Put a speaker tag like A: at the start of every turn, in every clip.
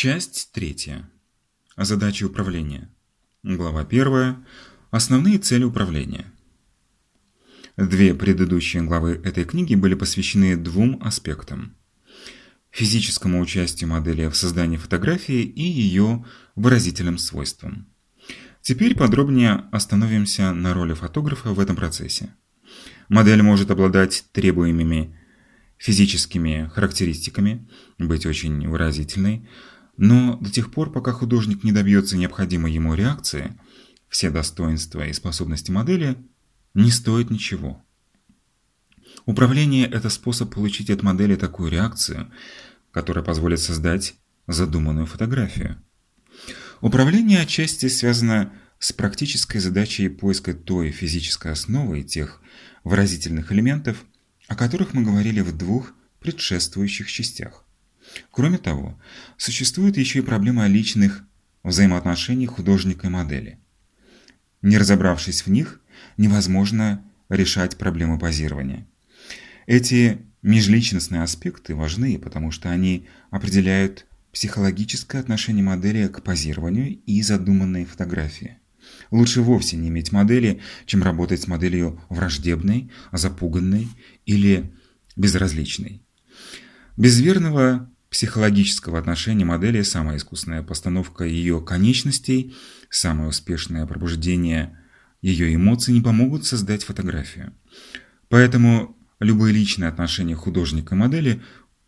A: Часть третья. Задачи управления. Глава первая. Основные цели управления. Две предыдущие главы этой книги были посвящены двум аспектам. Физическому участию модели в создании фотографии и ее выразительным свойствам. Теперь подробнее остановимся на роли фотографа в этом процессе. Модель может обладать требуемыми физическими характеристиками, быть очень выразительной, но до тех пор, пока художник не добьется необходимой ему реакции, все достоинства и способности модели не стоят ничего. Управление – это способ получить от модели такую реакцию, которая позволит создать задуманную фотографию. Управление отчасти связано с практической задачей поиска той физической основы и тех выразительных элементов, о которых мы говорили в двух предшествующих частях. Кроме того, существует еще и проблема личных взаимоотношений художника и модели. Не разобравшись в них, невозможно решать проблемы позирования. Эти межличностные аспекты важны, потому что они определяют психологическое отношение модели к позированию и задуманной фотографии. Лучше вовсе не иметь модели, чем работать с моделью враждебной, запуганной или безразличной. Без верного психологического отношения модели самая искусная постановка ее конечностей, самое успешное пробуждение ее эмоций не помогут создать фотографию. Поэтому любые личные отношения художника и модели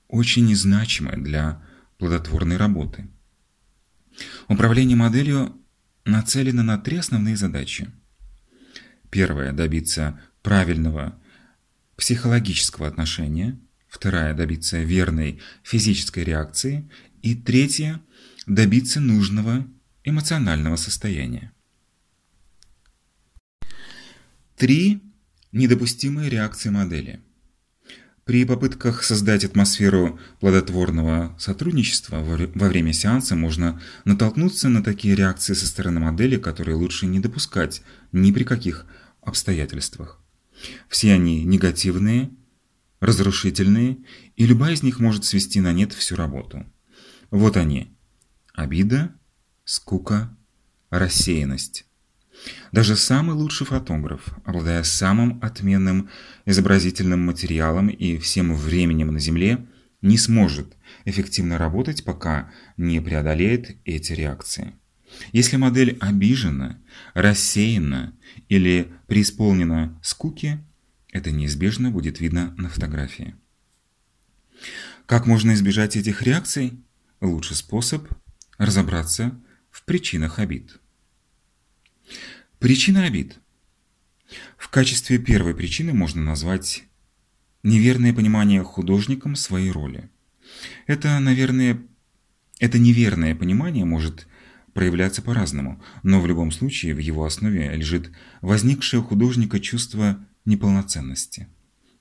A: очень незначимы для плодотворной работы. Управление моделью нацелено на три основные задачи. Первое – добиться правильного психологического отношения – вторая – добиться верной физической реакции, и третья – добиться нужного эмоционального состояния. Три недопустимые реакции модели. При попытках создать атмосферу плодотворного сотрудничества во время сеанса можно натолкнуться на такие реакции со стороны модели, которые лучше не допускать ни при каких обстоятельствах. Все они негативные разрушительные, и любая из них может свести на нет всю работу. Вот они. Обида, скука, рассеянность. Даже самый лучший фотограф, обладая самым отменным изобразительным материалом и всем временем на Земле, не сможет эффективно работать, пока не преодолеет эти реакции. Если модель обижена, рассеяна или преисполнена скуки, это неизбежно будет видно на фотографии. Как можно избежать этих реакций? Лучший способ – разобраться в причинах обид. Причина обид. В качестве первой причины можно назвать неверное понимание художником своей роли. Это, наверное, это неверное понимание может проявляться по-разному, но в любом случае в его основе лежит возникшее у художника чувство неполноценности.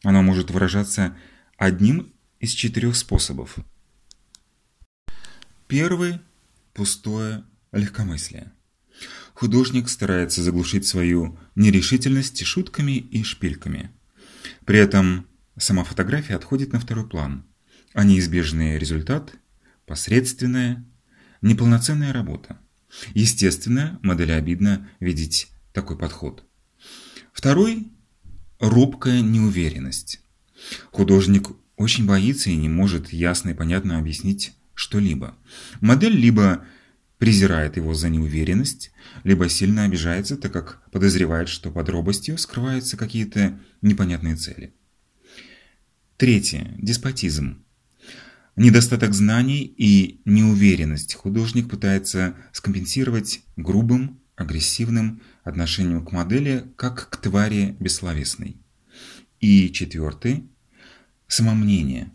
A: Оно может выражаться одним из четырех способов. Первый – пустое легкомыслие. Художник старается заглушить свою нерешительность шутками и шпильками. При этом сама фотография отходит на второй план, а неизбежный результат – посредственная, неполноценная работа. Естественно, модели обидно видеть такой подход. Второй робкая неуверенность. Художник очень боится и не может ясно и понятно объяснить что-либо. Модель либо презирает его за неуверенность, либо сильно обижается, так как подозревает, что под робостью скрываются какие-то непонятные цели. Третье. Деспотизм. Недостаток знаний и неуверенность художник пытается скомпенсировать грубым, агрессивным отношением к модели как к твари бессловесной. И четвертый – самомнение.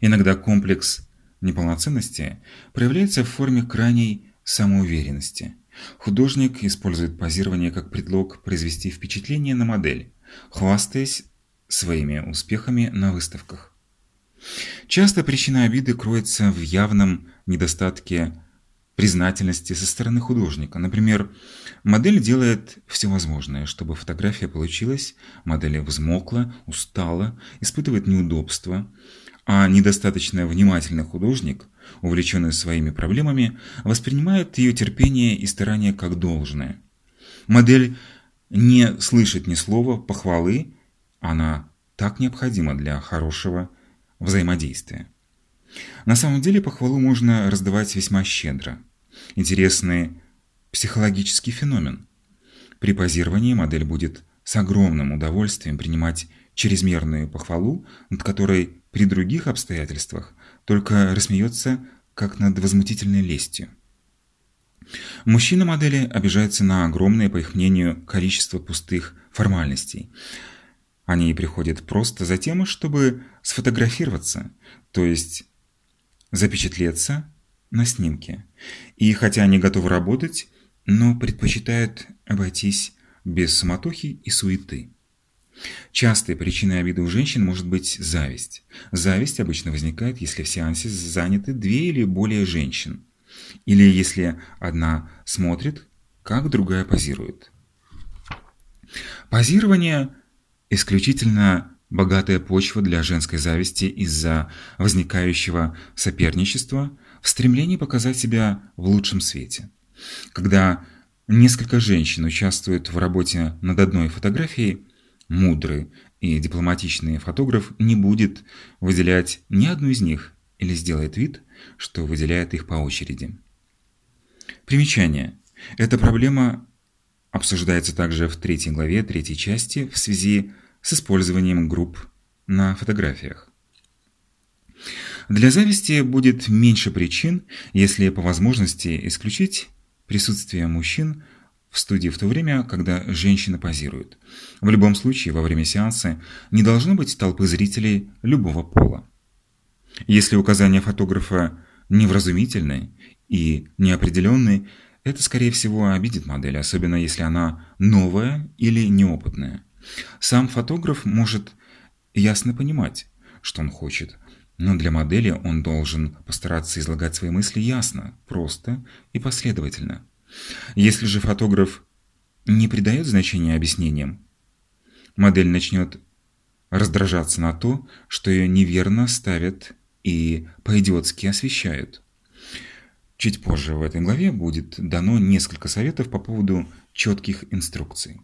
A: Иногда комплекс неполноценности проявляется в форме крайней самоуверенности. Художник использует позирование как предлог произвести впечатление на модель, хвастаясь своими успехами на выставках. Часто причина обиды кроется в явном недостатке признательности со стороны художника. Например, модель делает все возможное, чтобы фотография получилась, модель взмокла, устала, испытывает неудобства, а недостаточно внимательный художник, увлеченный своими проблемами, воспринимает ее терпение и старание как должное. Модель не слышит ни слова похвалы, она так необходима для хорошего взаимодействия. На самом деле похвалу можно раздавать весьма щедро. Интересный психологический феномен. При позировании модель будет с огромным удовольствием принимать чрезмерную похвалу, над которой при других обстоятельствах только рассмеется, как над возмутительной лестью. Мужчина-модели обижаются на огромное, по их мнению, количество пустых формальностей. Они приходят просто за тем, чтобы сфотографироваться, то есть запечатлеться на снимке. И хотя они готовы работать, но предпочитают обойтись без суматохи и суеты. Частой причиной обиды у женщин может быть зависть. Зависть обычно возникает, если в сеансе заняты две или более женщин. Или если одна смотрит, как другая позирует. Позирование – исключительно богатая почва для женской зависти из-за возникающего соперничества в стремлении показать себя в лучшем свете. Когда несколько женщин участвуют в работе над одной фотографией, мудрый и дипломатичный фотограф не будет выделять ни одну из них или сделает вид, что выделяет их по очереди. Примечание. Эта проблема обсуждается также в третьей главе третьей части в связи с использованием групп на фотографиях. Для зависти будет меньше причин, если по возможности исключить присутствие мужчин в студии в то время, когда женщины позируют. В любом случае, во время сеанса не должно быть толпы зрителей любого пола. Если указания фотографа невразумительны и неопределенны, это, скорее всего, обидит модель, особенно если она новая или неопытная. Сам фотограф может ясно понимать, что он хочет, но для модели он должен постараться излагать свои мысли ясно, просто и последовательно. Если же фотограф не придает значения объяснениям, модель начнет раздражаться на то, что ее неверно ставят и по-идиотски освещают. Чуть позже в этой главе будет дано несколько советов по поводу четких инструкций.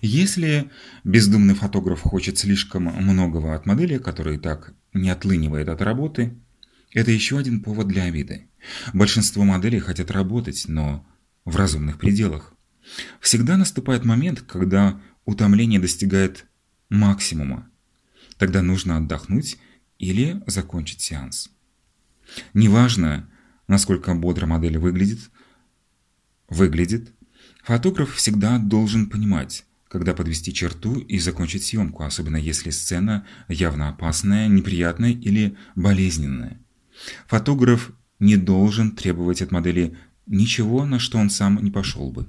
A: Если бездумный фотограф хочет слишком многого от модели, которая так не отлынивает от работы, это еще один повод для обиды. Большинство моделей хотят работать, но в разумных пределах. Всегда наступает момент, когда утомление достигает максимума. Тогда нужно отдохнуть или закончить сеанс. Неважно, насколько бодро модель выглядит, выглядит, фотограф всегда должен понимать, когда подвести черту и закончить съемку, особенно если сцена явно опасная, неприятная или болезненная. Фотограф не должен требовать от модели ничего, на что он сам не пошел бы.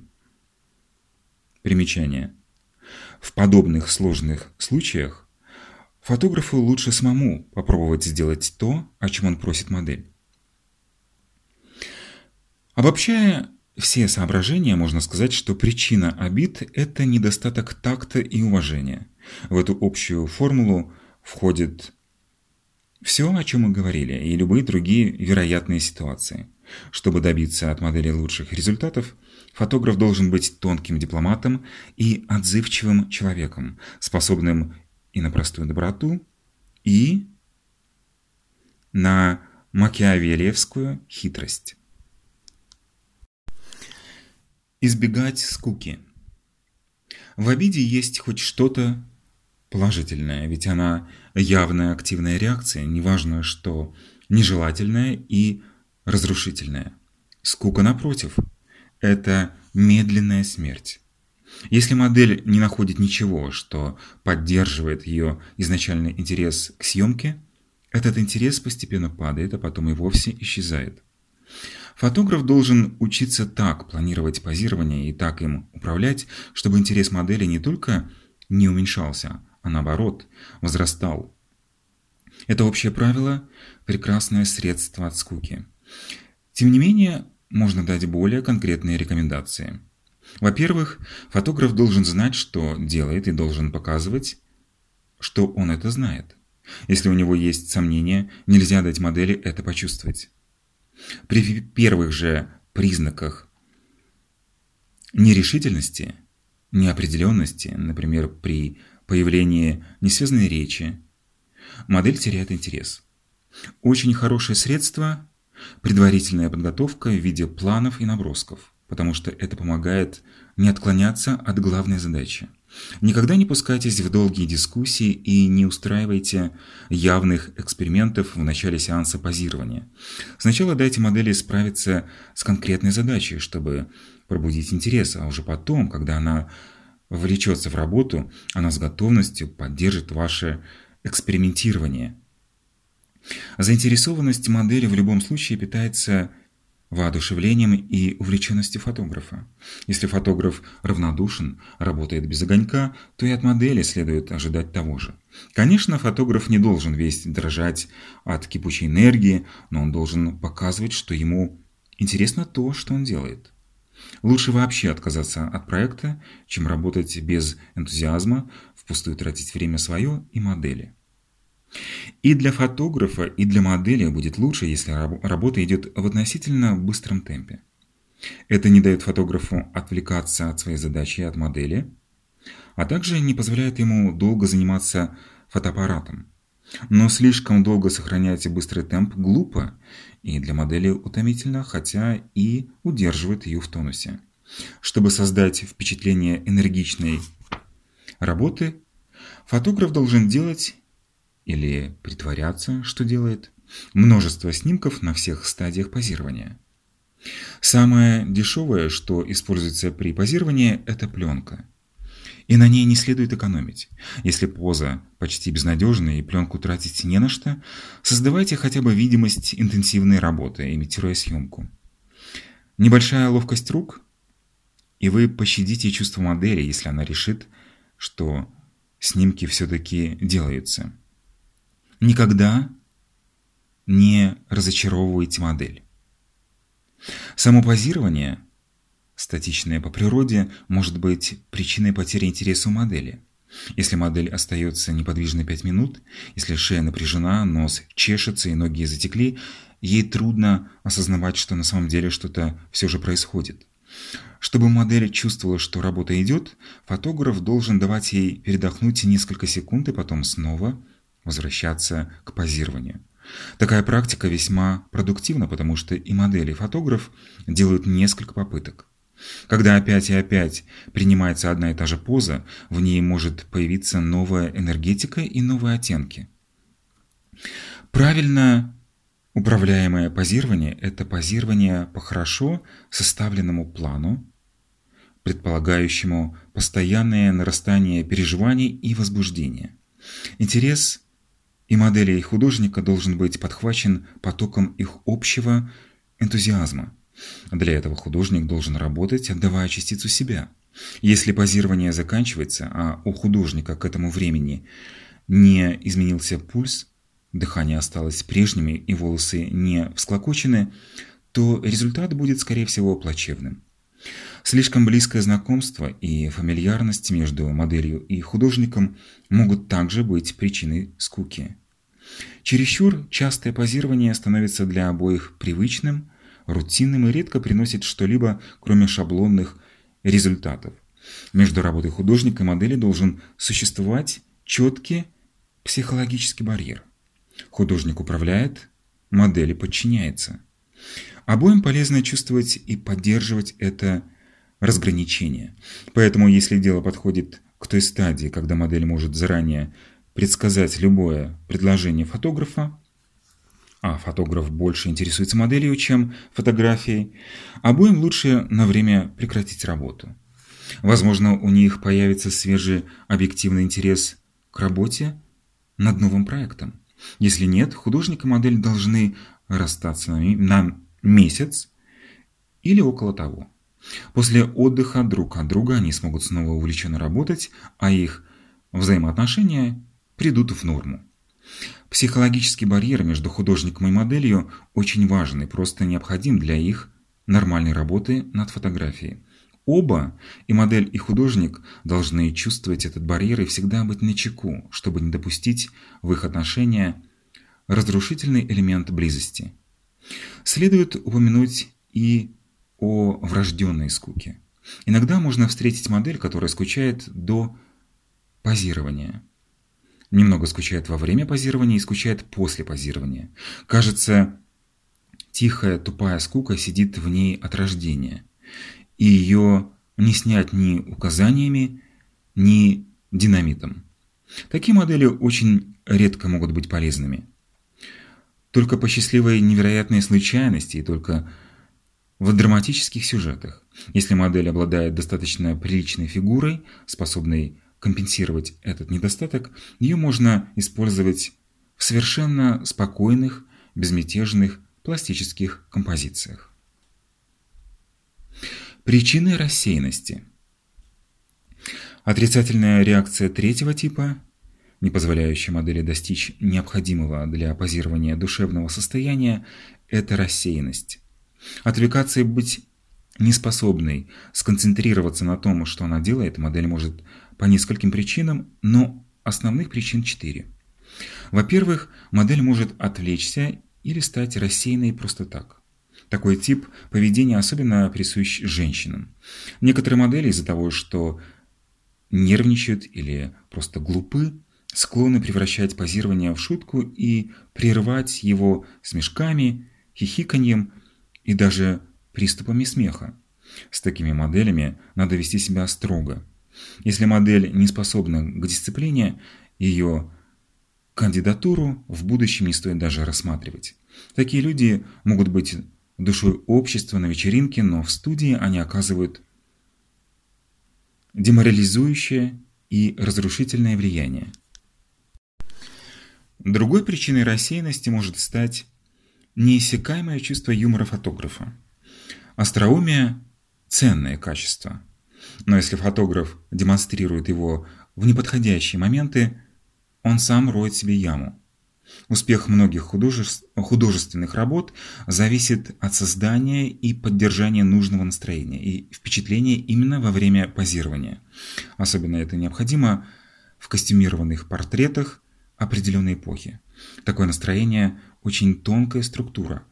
A: Примечание. В подобных сложных случаях фотографу лучше самому попробовать сделать то, о чем он просит модель. Обобщая все соображения, можно сказать, что причина обид – это недостаток такта и уважения. В эту общую формулу входит все, о чем мы говорили, и любые другие вероятные ситуации. Чтобы добиться от модели лучших результатов, фотограф должен быть тонким дипломатом и отзывчивым человеком, способным и на простую доброту, и на макиавелевскую хитрость. Избегать скуки. В обиде есть хоть что-то положительная, ведь она явная активная реакция, неважно что нежелательная и разрушительная. Скука, напротив, это медленная смерть. Если модель не находит ничего, что поддерживает ее изначальный интерес к съемке, этот интерес постепенно падает, а потом и вовсе исчезает. Фотограф должен учиться так планировать позирование и так им управлять, чтобы интерес модели не только не уменьшался, а наоборот, возрастал. Это общее правило – прекрасное средство от скуки. Тем не менее, можно дать более конкретные рекомендации. Во-первых, фотограф должен знать, что делает, и должен показывать, что он это знает. Если у него есть сомнения, нельзя дать модели это почувствовать. При первых же признаках нерешительности, неопределенности, например, при появлении несвязанной речи, модель теряет интерес. Очень хорошее средство – предварительная подготовка в виде планов и набросков, потому что это помогает не отклоняться от главной задачи. Никогда не пускайтесь в долгие дискуссии и не устраивайте явных экспериментов в начале сеанса позирования. Сначала дайте модели справиться с конкретной задачей, чтобы пробудить интерес, а уже потом, когда она вовлечется в работу, она с готовностью поддержит ваше экспериментирование. Заинтересованность модели в любом случае питается воодушевлением и увлеченностью фотографа. Если фотограф равнодушен, работает без огонька, то и от модели следует ожидать того же. Конечно, фотограф не должен весь дрожать от кипучей энергии, но он должен показывать, что ему интересно то, что он делает. Лучше вообще отказаться от проекта, чем работать без энтузиазма, впустую тратить время свое и модели. И для фотографа, и для модели будет лучше, если работа идет в относительно быстром темпе. Это не дает фотографу отвлекаться от своей задачи и от модели, а также не позволяет ему долго заниматься фотоаппаратом. Но слишком долго сохранять быстрый темп глупо и для модели утомительно, хотя и удерживает ее в тонусе. Чтобы создать впечатление энергичной работы, фотограф должен делать или притворяться, что делает, множество снимков на всех стадиях позирования. Самое дешевое, что используется при позировании, это пленка. И на ней не следует экономить. Если поза почти безнадежная и пленку тратить не на что, создавайте хотя бы видимость интенсивной работы, имитируя съемку. Небольшая ловкость рук, и вы пощадите чувство модели, если она решит, что снимки все-таки делаются. Никогда не разочаровывайте модель. Само позирование, статичное по природе, может быть причиной потери интереса у модели. Если модель остается неподвижной 5 минут, если шея напряжена, нос чешется и ноги затекли, ей трудно осознавать, что на самом деле что-то все же происходит. Чтобы модель чувствовала, что работа идет, фотограф должен давать ей передохнуть несколько секунд и потом снова возвращаться к позированию. Такая практика весьма продуктивна, потому что и модель, и фотограф делают несколько попыток. Когда опять и опять принимается одна и та же поза, в ней может появиться новая энергетика и новые оттенки. Правильно управляемое позирование – это позирование по хорошо составленному плану, предполагающему постоянное нарастание переживаний и возбуждения. Интерес и моделей художника должен быть подхвачен потоком их общего энтузиазма. Для этого художник должен работать, отдавая частицу себя. Если позирование заканчивается, а у художника к этому времени не изменился пульс, дыхание осталось прежними и волосы не всклокочены, то результат будет, скорее всего, плачевным. Слишком близкое знакомство и фамильярность между моделью и художником могут также быть причиной скуки. Чересчур частое позирование становится для обоих привычным, рутинным и редко приносит что-либо, кроме шаблонных результатов. Между работой художника и модели должен существовать четкий психологический барьер. Художник управляет, модели подчиняется. Обоим полезно чувствовать и поддерживать это разграничение. Поэтому, если дело подходит к той стадии, когда модель может заранее предсказать любое предложение фотографа, а фотограф больше интересуется моделью, чем фотографией, обоим лучше на время прекратить работу. Возможно, у них появится свежий объективный интерес к работе над новым проектом. Если нет, художник и модель должны расстаться на месяц или около того. После отдыха друг от друга они смогут снова увлеченно работать, а их взаимоотношения придут в норму. Психологический барьер между художником и моделью очень важен и просто необходим для их нормальной работы над фотографией. Оба, и модель, и художник, должны чувствовать этот барьер и всегда быть начеку, чтобы не допустить в их отношения разрушительный элемент близости. Следует упомянуть и о врожденной скуке. Иногда можно встретить модель, которая скучает до позирования. Немного скучает во время позирования и скучает после позирования. Кажется, тихая, тупая скука сидит в ней от рождения. И ее не снять ни указаниями, ни динамитом. Такие модели очень редко могут быть полезными. Только по счастливой невероятной случайности и только в драматических сюжетах. Если модель обладает достаточно приличной фигурой, способной компенсировать этот недостаток, ее можно использовать в совершенно спокойных, безмятежных пластических композициях. Причины рассеянности. Отрицательная реакция третьего типа, не позволяющая модели достичь необходимого для позирования душевного состояния, это рассеянность. Отвлекаться и быть неспособной сконцентрироваться на том, что она делает, модель может по нескольким причинам, но основных причин четыре. Во-первых, модель может отвлечься или стать рассеянной просто так. Такой тип поведения особенно присущ женщинам. Некоторые модели из-за того, что нервничают или просто глупы, склонны превращать позирование в шутку и прерывать его смешками, хихиканьем и даже приступами смеха. С такими моделями надо вести себя строго. Если модель не способна к дисциплине, ее кандидатуру в будущем не стоит даже рассматривать. Такие люди могут быть душой общества на вечеринке, но в студии они оказывают деморализующее и разрушительное влияние. Другой причиной рассеянности может стать неиссякаемое чувство юмора фотографа. Остроумие – ценное качество. Но если фотограф демонстрирует его в неподходящие моменты, он сам роет себе яму. Успех многих художественных работ зависит от создания и поддержания нужного настроения и впечатления именно во время позирования. Особенно это необходимо в костюмированных портретах определенной эпохи. Такое настроение – очень тонкая структура,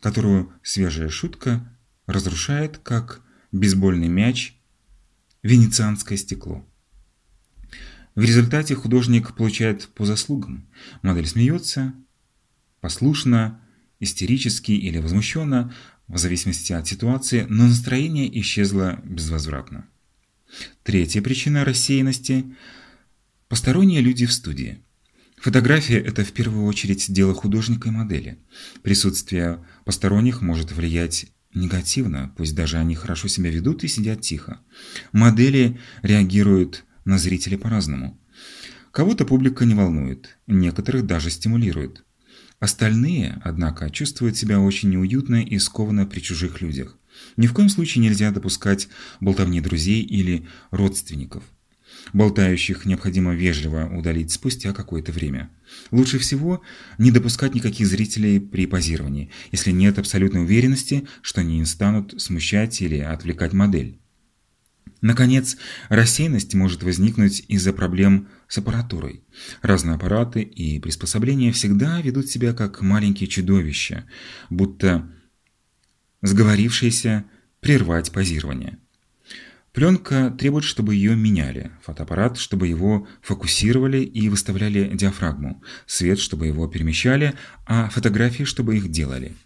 A: которую свежая шутка разрушает, как бейсбольный мяч венецианское стекло. В результате художник получает по заслугам. Модель смеется, послушно, истерически или возмущенно, в зависимости от ситуации, но настроение исчезло безвозвратно. Третья причина рассеянности – посторонние люди в студии. Фотография – это в первую очередь дело художника и модели. Присутствие посторонних может влиять негативно, пусть даже они хорошо себя ведут и сидят тихо. Модели реагируют на зрителей по-разному. Кого-то публика не волнует, некоторых даже стимулирует. Остальные, однако, чувствуют себя очень неуютно и скованно при чужих людях. Ни в коем случае нельзя допускать болтовни друзей или родственников – Болтающих необходимо вежливо удалить спустя какое-то время. Лучше всего не допускать никаких зрителей при позировании, если нет абсолютной уверенности, что они не станут смущать или отвлекать модель. Наконец, рассеянность может возникнуть из-за проблем с аппаратурой. Разные аппараты и приспособления всегда ведут себя как маленькие чудовища, будто сговорившиеся прервать позирование. Пленка требует, чтобы ее меняли, фотоаппарат, чтобы его фокусировали и выставляли диафрагму, свет, чтобы его перемещали, а фотографии, чтобы их делали.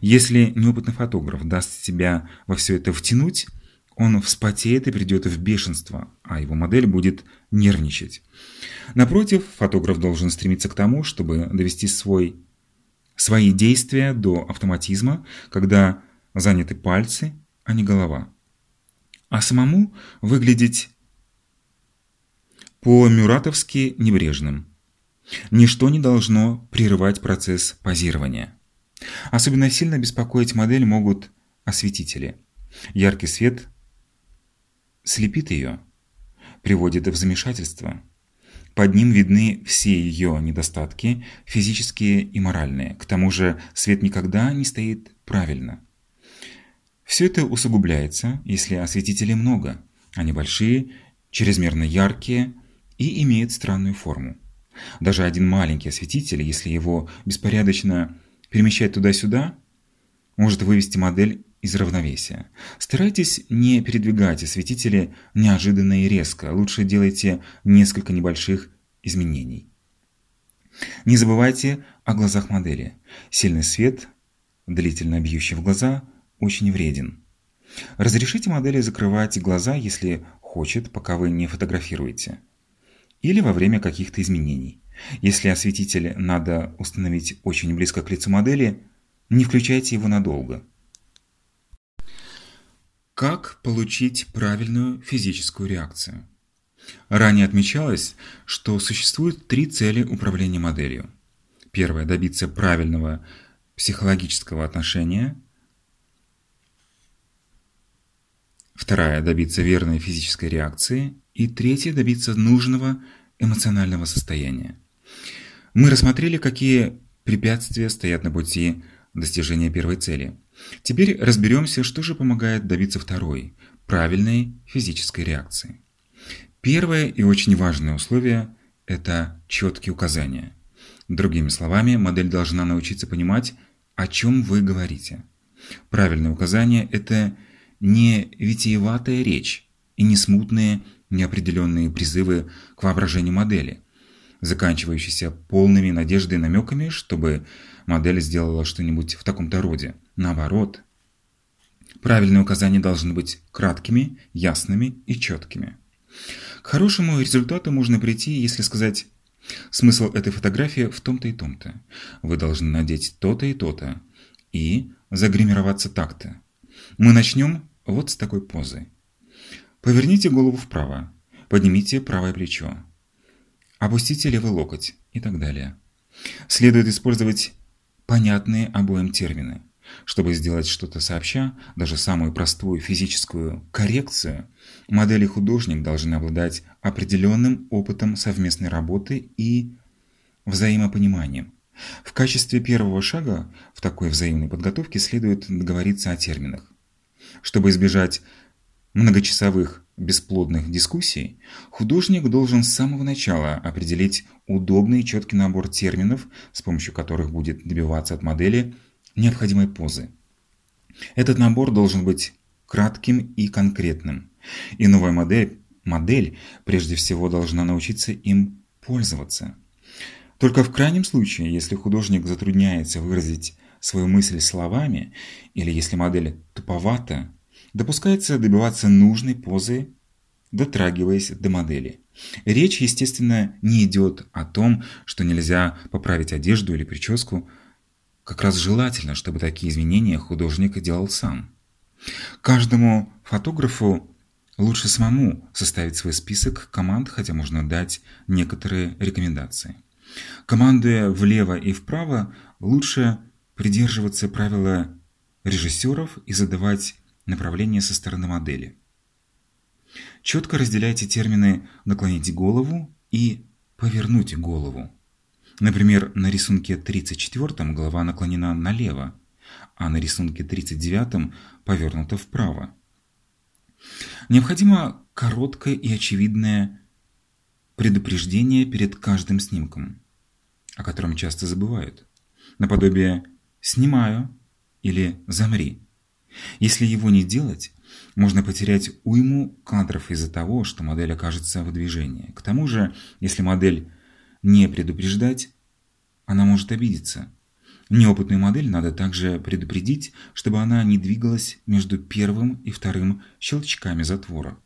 A: Если неопытный фотограф даст себя во все это втянуть, он вспотеет и придет в бешенство, а его модель будет нервничать. Напротив, фотограф должен стремиться к тому, чтобы довести свой, свои действия до автоматизма, когда заняты пальцы, а не голова а самому выглядеть по-мюратовски небрежным. Ничто не должно прерывать процесс позирования. Особенно сильно беспокоить модель могут осветители. Яркий свет слепит ее, приводит в замешательство. Под ним видны все ее недостатки, физические и моральные. К тому же свет никогда не стоит правильно. Все это усугубляется, если осветителей много. Они большие, чрезмерно яркие и имеют странную форму. Даже один маленький осветитель, если его беспорядочно перемещать туда-сюда, может вывести модель из равновесия. Старайтесь не передвигать осветители неожиданно и резко, лучше делайте несколько небольших изменений. Не забывайте о глазах модели. Сильный свет, длительно бьющий в глаза, очень вреден. Разрешите модели закрывать глаза, если хочет, пока вы не фотографируете. Или во время каких-то изменений. Если осветитель надо установить очень близко к лицу модели, не включайте его надолго. Как получить правильную физическую реакцию? Ранее отмечалось, что существует три цели управления моделью. Первое – добиться правильного психологического отношения. Вторая – добиться верной физической реакции. И третье – добиться нужного эмоционального состояния. Мы рассмотрели, какие препятствия стоят на пути достижения первой цели. Теперь разберемся, что же помогает добиться второй – правильной физической реакции. Первое и очень важное условие – это четкие указания. Другими словами, модель должна научиться понимать, о чем вы говорите. Правильное указание – это не витиеватая речь и не смутные, неопределенные призывы к воображению модели, заканчивающиеся полными надеждой намеками, чтобы модель сделала что-нибудь в таком-то роде. Наоборот, правильные указания должны быть краткими, ясными и четкими. К хорошему результату можно прийти, если сказать «Смысл этой фотографии в том-то и том-то. Вы должны надеть то-то и то-то. И загримироваться так-то. Мы начнем вот с такой позы. Поверните голову вправо. Поднимите правое плечо. Опустите левый локоть и так далее. Следует использовать понятные обоим термины. Чтобы сделать что-то сообща, даже самую простую физическую коррекцию, модель и художник должны обладать определенным опытом совместной работы и взаимопониманием. В качестве первого шага в такой взаимной подготовке следует договориться о терминах. Чтобы избежать многочасовых бесплодных дискуссий, художник должен с самого начала определить удобный и четкий набор терминов, с помощью которых будет добиваться от модели необходимой позы. Этот набор должен быть кратким и конкретным, и новая модель, модель прежде всего должна научиться им пользоваться. Только в крайнем случае, если художник затрудняется выразить свою мысль словами, или если модель туповата, допускается добиваться нужной позы, дотрагиваясь до модели. Речь, естественно, не идет о том, что нельзя поправить одежду или прическу. Как раз желательно, чтобы такие изменения художник делал сам. Каждому фотографу лучше самому составить свой список команд, хотя можно дать некоторые рекомендации. Командуя влево и вправо, лучше придерживаться правила режиссеров и задавать направление со стороны модели. Четко разделяйте термины «наклонить голову» и «повернуть голову». Например, на рисунке 34 голова наклонена налево, а на рисунке 39 повернута вправо. Необходимо короткое и очевидное предупреждение перед каждым снимком, о котором часто забывают, наподобие «снимаю» или «замри». Если его не делать, можно потерять уйму кадров из-за того, что модель окажется в движении. К тому же, если модель не предупреждать, она может обидеться. Неопытную модель надо также предупредить, чтобы она не двигалась между первым и вторым щелчками затвора.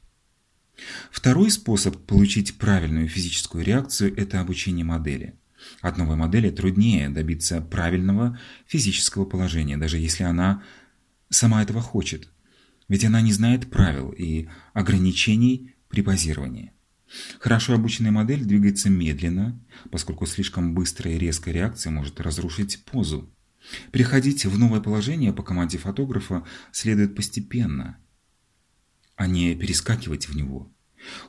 A: Второй способ получить правильную физическую реакцию – это обучение модели. От новой модели труднее добиться правильного физического положения, даже если она сама этого хочет, ведь она не знает правил и ограничений при позировании. Хорошо обученная модель двигается медленно, поскольку слишком быстрая и резкая реакция может разрушить позу. Переходить в новое положение по команде фотографа следует постепенно, а не перескакивать в него.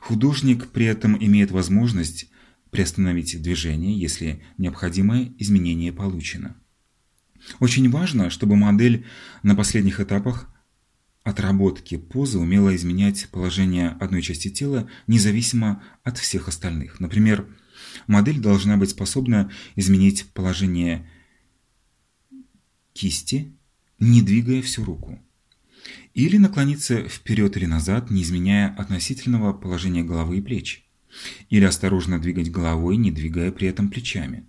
A: Художник при этом имеет возможность приостановить движение, если необходимое изменение получено. Очень важно, чтобы модель на последних этапах отработки позы умело изменять положение одной части тела независимо от всех остальных. Например, модель должна быть способна изменить положение кисти, не двигая всю руку. Или наклониться вперед или назад, не изменяя относительного положения головы и плеч. Или осторожно двигать головой, не двигая при этом плечами.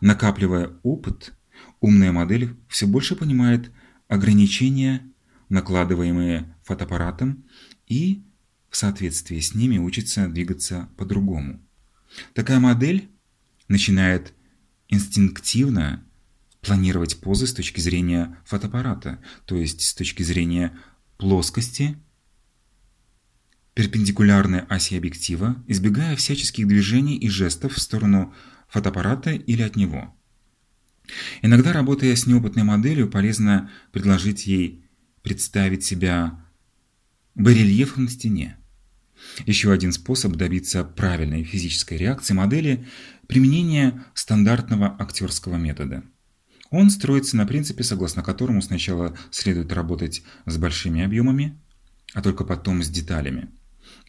A: Накапливая опыт, умная модель все больше понимает ограничения, накладываемые фотоаппаратом, и в соответствии с ними учится двигаться по-другому. Такая модель начинает инстинктивно планировать позы с точки зрения фотоаппарата, то есть с точки зрения плоскости, перпендикулярной оси объектива, избегая всяческих движений и жестов в сторону фотоаппарата или от него. Иногда, работая с неопытной моделью, полезно предложить ей представить себя барельефом на стене. Еще один способ добиться правильной физической реакции модели – применение стандартного актерского метода. Он строится на принципе, согласно которому сначала следует работать с большими объемами, а только потом с деталями.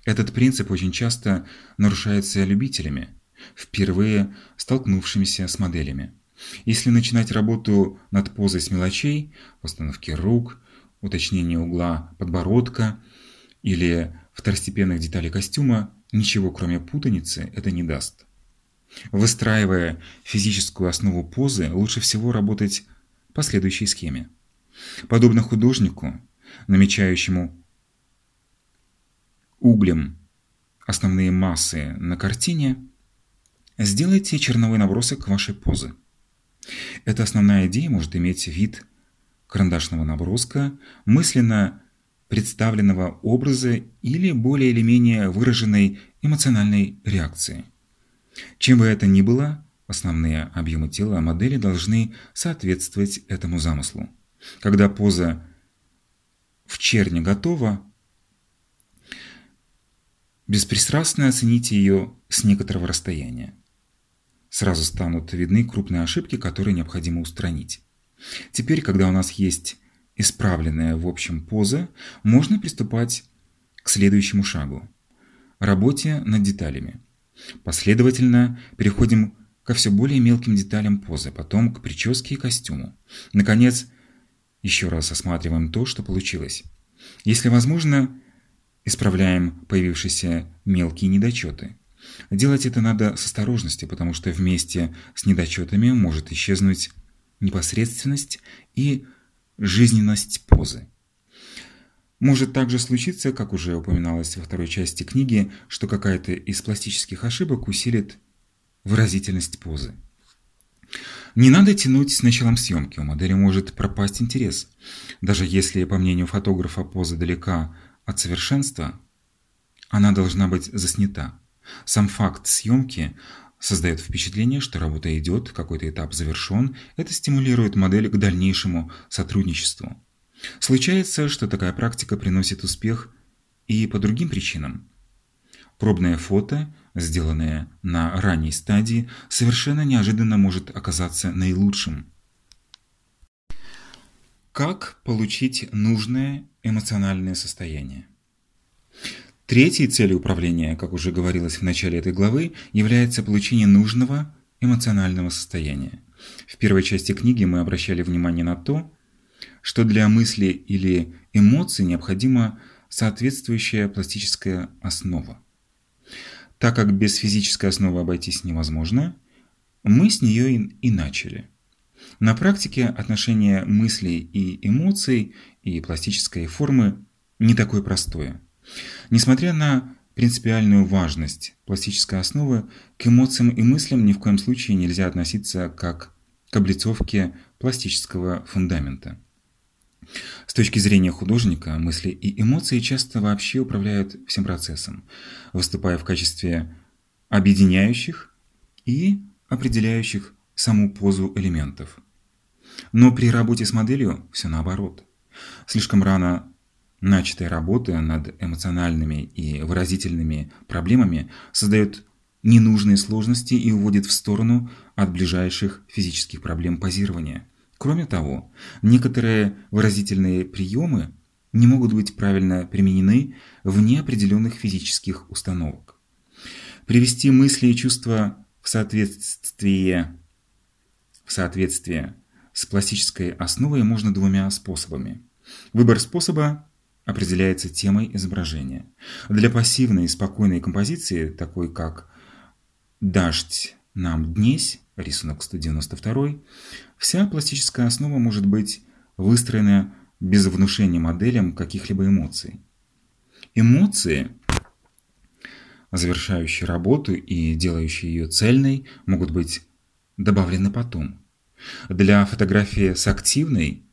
A: Этот принцип очень часто нарушается любителями, впервые столкнувшимися с моделями. Если начинать работу над позой с мелочей, постановки рук, уточнение угла подбородка или второстепенных деталей костюма, ничего кроме путаницы это не даст. Выстраивая физическую основу позы, лучше всего работать по следующей схеме. Подобно художнику, намечающему углем основные массы на картине, сделайте черновой набросок вашей позы. Эта основная идея может иметь вид карандашного наброска, мысленно представленного образа или более или менее выраженной эмоциональной реакции. Чем бы это ни было, основные объемы тела модели должны соответствовать этому замыслу. Когда поза в черне готова, беспристрастно оцените ее с некоторого расстояния. Сразу станут видны крупные ошибки, которые необходимо устранить. Теперь, когда у нас есть исправленная в общем поза, можно приступать к следующему шагу – работе над деталями. Последовательно переходим ко все более мелким деталям позы, потом к прическе и костюму. Наконец, еще раз осматриваем то, что получилось. Если возможно, исправляем появившиеся мелкие недочеты. Делать это надо с осторожностью, потому что вместе с недочетами может исчезнуть непосредственность и жизненность позы. Может также случиться, как уже упоминалось во второй части книги, что какая-то из пластических ошибок усилит выразительность позы. Не надо тянуть с началом съемки, у модели может пропасть интерес. Даже если, по мнению фотографа, поза далека от совершенства, она должна быть заснята. Сам факт съемки создает впечатление, что работа идет, какой-то этап завершен, это стимулирует модель к дальнейшему сотрудничеству. Случается, что такая практика приносит успех и по другим причинам. Пробное фото, сделанное на ранней стадии, совершенно неожиданно может оказаться наилучшим. Как получить нужное эмоциональное состояние? Третьей целью управления, как уже говорилось в начале этой главы, является получение нужного эмоционального состояния. В первой части книги мы обращали внимание на то, что для мысли или эмоций необходима соответствующая пластическая основа. Так как без физической основы обойтись невозможно, мы с нее и начали. На практике отношение мыслей и эмоций и пластической формы не такое простое. Несмотря на принципиальную важность пластической основы, к эмоциям и мыслям ни в коем случае нельзя относиться как к облицовке пластического фундамента. С точки зрения художника, мысли и эмоции часто вообще управляют всем процессом, выступая в качестве объединяющих и определяющих саму позу элементов. Но при работе с моделью все наоборот. Слишком рано начатая работа над эмоциональными и выразительными проблемами создает ненужные сложности и уводит в сторону от ближайших физических проблем позирования. Кроме того, некоторые выразительные приемы не могут быть правильно применены вне определенных физических установок. Привести мысли и чувства в соответствие, в соответствие с пластической основой можно двумя способами. Выбор способа определяется темой изображения. Для пассивной и спокойной композиции, такой как «Дождь нам днесь», рисунок 192, вся пластическая основа может быть выстроена без внушения моделям каких-либо эмоций. Эмоции, завершающие работу и делающие ее цельной, могут быть добавлены потом. Для фотографии с активной,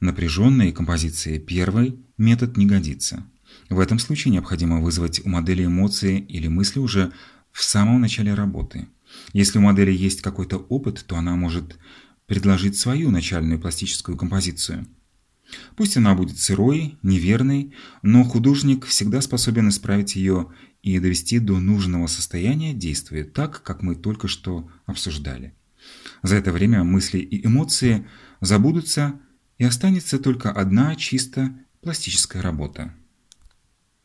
A: напряженной композицией первый метод не годится. В этом случае необходимо вызвать у модели эмоции или мысли уже в самом начале работы. Если у модели есть какой-то опыт, то она может предложить свою начальную пластическую композицию. Пусть она будет сырой, неверной, но художник всегда способен исправить ее и довести до нужного состояния, действуя так, как мы только что обсуждали. За это время мысли и эмоции забудутся, и останется только одна чисто пластическая работа.